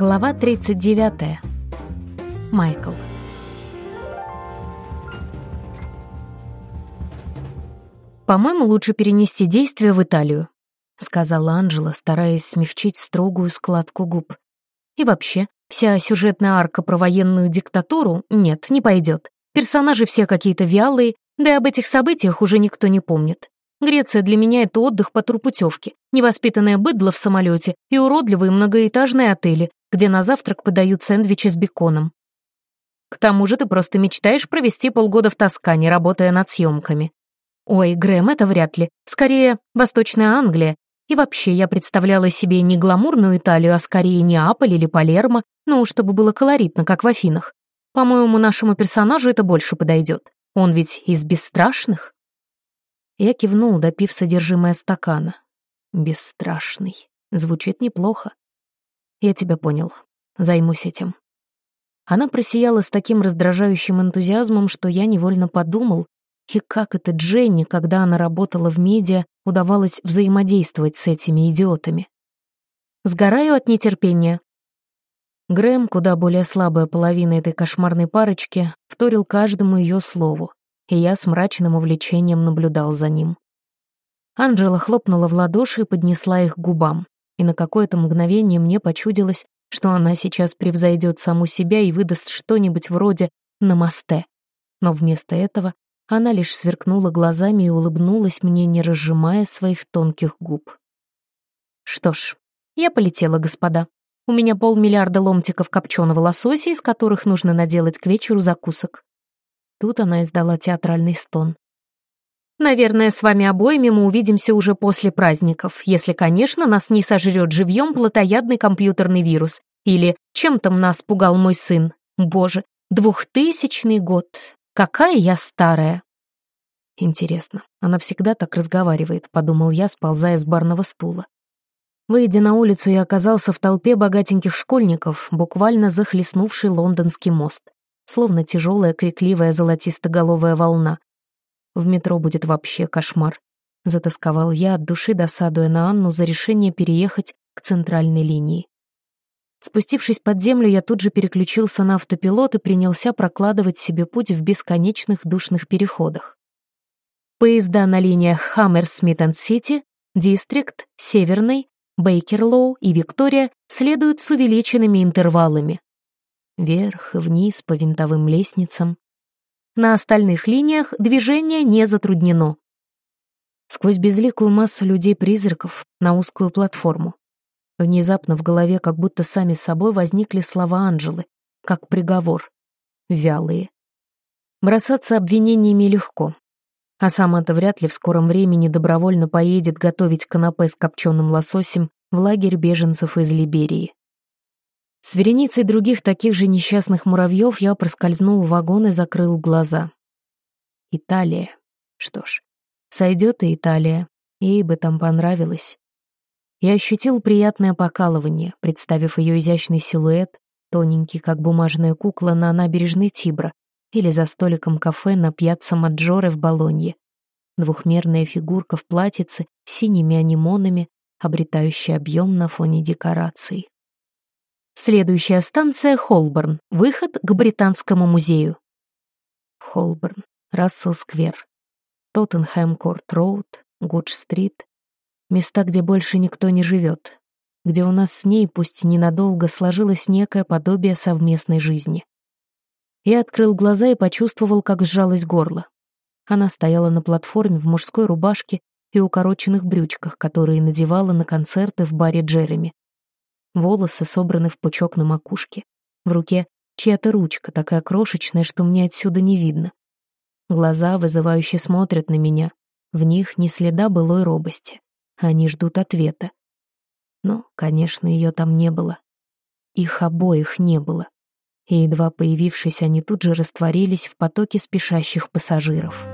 Глава 39. Майкл. «По-моему, лучше перенести действие в Италию», — сказала Анжела, стараясь смягчить строгую складку губ. «И вообще, вся сюжетная арка про военную диктатуру нет, не пойдет. Персонажи все какие-то вялые, да и об этих событиях уже никто не помнит. Греция для меня — это отдых по турпутевке, невоспитанное быдло в самолете и уродливые многоэтажные отели, где на завтрак подают сэндвичи с беконом. К тому же ты просто мечтаешь провести полгода в Тоскане, работая над съемками. Ой, Грэм, это вряд ли. Скорее, Восточная Англия. И вообще, я представляла себе не гламурную Италию, а скорее Неаполь или Палермо, ну, чтобы было колоритно, как в Афинах. По-моему, нашему персонажу это больше подойдет. Он ведь из бесстрашных. Я кивнул, допив содержимое стакана. Бесстрашный. Звучит неплохо. Я тебя понял. Займусь этим. Она просияла с таким раздражающим энтузиазмом, что я невольно подумал, и как это Дженни, когда она работала в медиа, удавалось взаимодействовать с этими идиотами. Сгораю от нетерпения. Грэм, куда более слабая половина этой кошмарной парочки, вторил каждому ее слову, и я с мрачным увлечением наблюдал за ним. Анжела хлопнула в ладоши и поднесла их к губам и на какое-то мгновение мне почудилось, что она сейчас превзойдет саму себя и выдаст что-нибудь вроде «намасте». Но вместо этого она лишь сверкнула глазами и улыбнулась мне, не разжимая своих тонких губ. Что ж, я полетела, господа. У меня полмиллиарда ломтиков копченого лосося, из которых нужно наделать к вечеру закусок. Тут она издала театральный стон. Наверное, с вами обоими мы увидимся уже после праздников, если, конечно, нас не сожрет живьем плотоядный компьютерный вирус. Или чем там нас пугал мой сын. Боже, двухтысячный год. Какая я старая. Интересно, она всегда так разговаривает, подумал я, сползая с барного стула. Выйдя на улицу, я оказался в толпе богатеньких школьников, буквально захлестнувший лондонский мост, словно тяжелая крикливая золотистоголовая волна. В метро будет вообще кошмар. Затасковал я от души, досадуя на Анну за решение переехать к центральной линии. Спустившись под землю, я тут же переключился на автопилот и принялся прокладывать себе путь в бесконечных душных переходах. Поезда на линиях Хаммерсмит-энд-Сити, Дистрикт, Северный, Бейкерлоу и Виктория следуют с увеличенными интервалами. Вверх и вниз по винтовым лестницам, на остальных линиях движение не затруднено. Сквозь безликую массу людей-призраков на узкую платформу. Внезапно в голове как будто сами собой возникли слова Анжелы, как приговор. Вялые. Бросаться обвинениями легко. А сама-то вряд ли в скором времени добровольно поедет готовить канапе с копченым лососем в лагерь беженцев из Либерии. С вереницей других таких же несчастных муравьев я проскользнул в вагон и закрыл глаза. Италия. Что ж, сойдет и Италия. Ей бы там понравилось. Я ощутил приятное покалывание, представив ее изящный силуэт, тоненький, как бумажная кукла на набережной Тибра или за столиком кафе на пьяцца Маджоре в Болонье. Двухмерная фигурка в платьице с синими анимонами, обретающая объем на фоне декораций. Следующая станция — Холборн, выход к Британскому музею. Холборн, Рассел-сквер, Тоттенхэм-Корт-Роуд, Гудж-стрит. Места, где больше никто не живет, где у нас с ней, пусть ненадолго, сложилось некое подобие совместной жизни. Я открыл глаза и почувствовал, как сжалось горло. Она стояла на платформе в мужской рубашке и укороченных брючках, которые надевала на концерты в баре Джереми. Волосы собраны в пучок на макушке. В руке чья-то ручка, такая крошечная, что мне отсюда не видно. Глаза вызывающе смотрят на меня. В них ни следа былой робости. Они ждут ответа. Но, конечно, ее там не было. Их обоих не было. И едва появившись, они тут же растворились в потоке спешащих пассажиров.